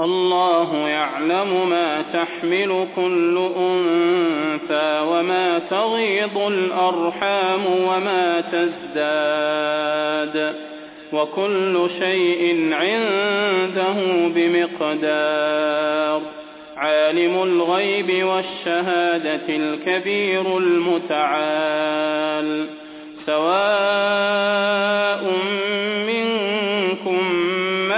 الله يعلم ما تحمل كل أنثى وما تغيض الأرحام وما تزداد وكل شيء عنده بمقدار عالم الغيب والشهادة الكبير المتعال سواء منكم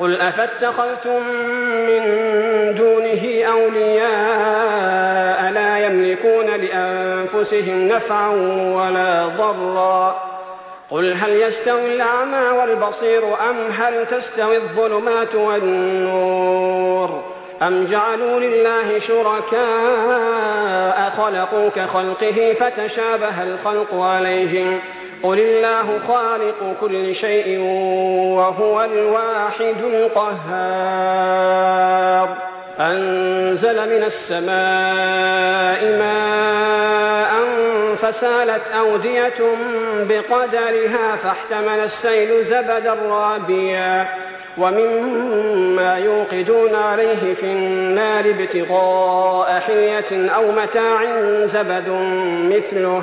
قل أفاتخذتم من دونه أولياء لا يملكون لأنفسهم نفعا ولا ضرا. قل هل يستوي الأعمى والبصير أم هل تستوي الظلمات والنور؟ أم جعلوا لله شركاء خلقوا كخلقه فتشابه الخلق عليهم؟ قل الله خالق كل شيء وهو الواحد القهار أنزل من السماء ماء فسالت أودية بقدرها فاحتمل السيل زبدا رابيا ومما يوقدون عليه في النار ابتغاء حلية أو متاع زبد مثله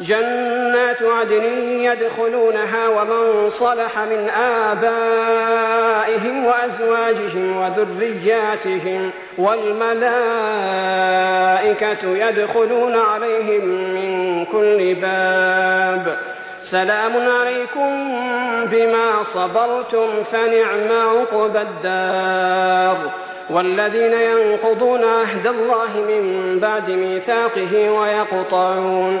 جنات عدن يدخلونها ومن صلح من آبائهم وأزواجهم وذرياتهم والملائكة يدخلون عليهم من كل باب. سلام عليكم بما صبرتم فنعم عقبى الدار. والذين ينقضون عهد الله من بعد ميثاقه ويقطعون.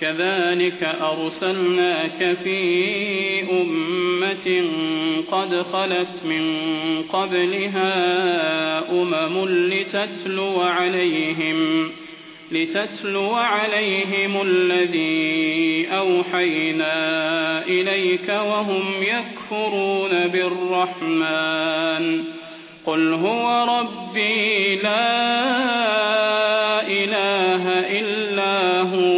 كذلك أرسلناك في أمة قد خلت من قبلها أمم لتتلو عليهم لتتلو عليهم الذي أوحينا إليك وهم يكفرون بالرحمن. قل هو ربي لا إله إلا هو